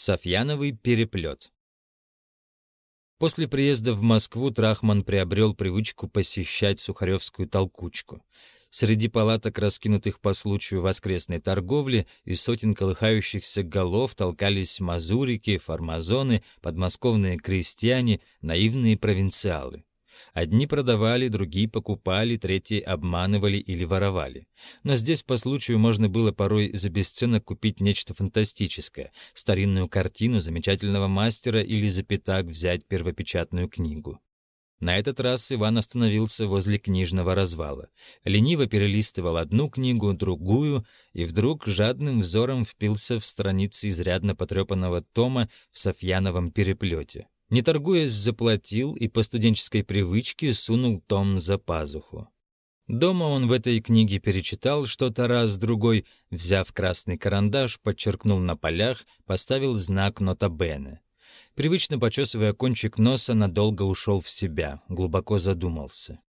Софьяновый переплет. После приезда в Москву Трахман приобрел привычку посещать Сухаревскую толкучку. Среди палаток, раскинутых по случаю воскресной торговли, и сотен колыхающихся голов толкались мазурики, формазоны, подмосковные крестьяне, наивные провинциалы. Одни продавали, другие покупали, третьи обманывали или воровали. Но здесь по случаю можно было порой за бесценок купить нечто фантастическое, старинную картину замечательного мастера или за пятак взять первопечатную книгу. На этот раз Иван остановился возле книжного развала. Лениво перелистывал одну книгу, другую, и вдруг жадным взором впился в страницы изрядно потрепанного тома в Софьяновом переплете. Не торгуясь, заплатил и по студенческой привычке сунул том за пазуху. Дома он в этой книге перечитал что-то раз-другой, взяв красный карандаш, подчеркнул на полях, поставил знак «Нотабене». Привычно почесывая кончик носа, надолго ушел в себя, глубоко задумался.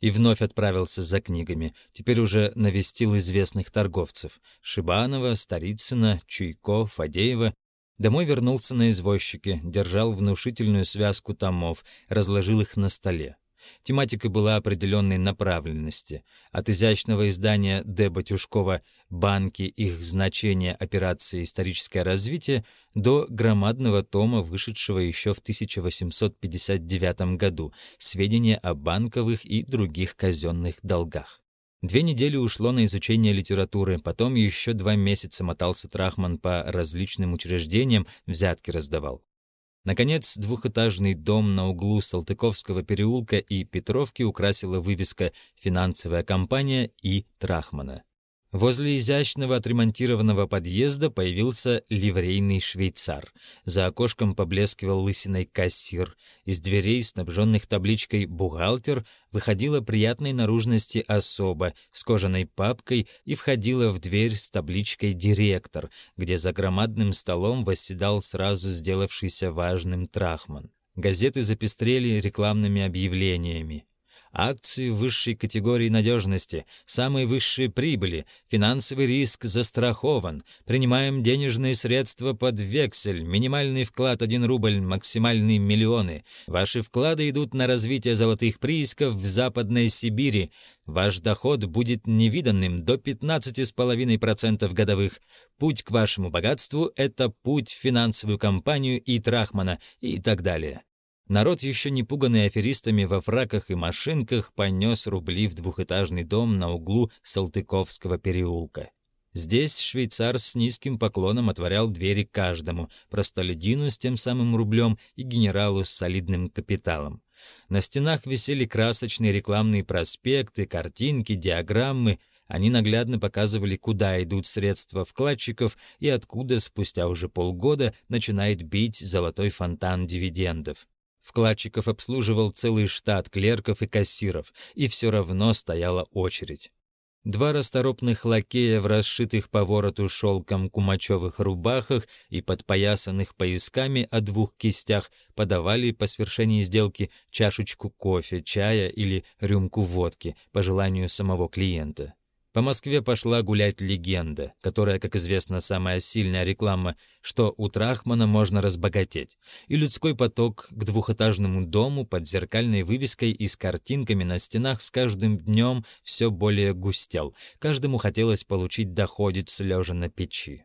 И вновь отправился за книгами, теперь уже навестил известных торговцев — Шибанова, Старицына, Чуйко, Фадеева Домой вернулся на извозчике, держал внушительную связку томов, разложил их на столе. Тематика была определенной направленности. От изящного издания Д. Батюшкова «Банки. Их значение. Операции. Историческое развитие» до громадного тома, вышедшего еще в 1859 году «Сведения о банковых и других казенных долгах». Две недели ушло на изучение литературы, потом еще два месяца мотался Трахман по различным учреждениям, взятки раздавал. Наконец, двухэтажный дом на углу Салтыковского переулка и Петровки украсила вывеска «Финансовая компания» и Трахмана. Возле изящного отремонтированного подъезда появился ливрейный швейцар. За окошком поблескивал лысиной кассир. Из дверей, снабженных табличкой «Бухгалтер», выходила приятной наружности особа с кожаной папкой и входила в дверь с табличкой «Директор», где за громадным столом восседал сразу сделавшийся важным Трахман. Газеты запестрели рекламными объявлениями. Акции высшей категории надежности, самые высшие прибыли, финансовый риск застрахован, принимаем денежные средства под вексель, минимальный вклад 1 рубль, максимальные миллионы. Ваши вклады идут на развитие золотых приисков в Западной Сибири. Ваш доход будет невиданным до 15,5% годовых. Путь к вашему богатству – это путь в финансовую компанию и Трахмана и так далее. Народ, еще не пуганный аферистами во фраках и машинках, понес рубли в двухэтажный дом на углу Салтыковского переулка. Здесь швейцар с низким поклоном отворял двери каждому, простолюдину с тем самым рублем и генералу с солидным капиталом. На стенах висели красочные рекламные проспекты, картинки, диаграммы. Они наглядно показывали, куда идут средства вкладчиков и откуда спустя уже полгода начинает бить золотой фонтан дивидендов. Вкладчиков обслуживал целый штат клерков и кассиров, и все равно стояла очередь. Два расторопных лакея в расшитых по вороту шелком кумачевых рубахах и подпоясанных поясками о двух кистях подавали по свершении сделки чашечку кофе, чая или рюмку водки по желанию самого клиента. По Москве пошла гулять легенда, которая, как известно, самая сильная реклама, что у Трахмана можно разбогатеть, и людской поток к двухэтажному дому под зеркальной вывеской и с картинками на стенах с каждым днем все более густел, каждому хотелось получить доходец лежа на печи.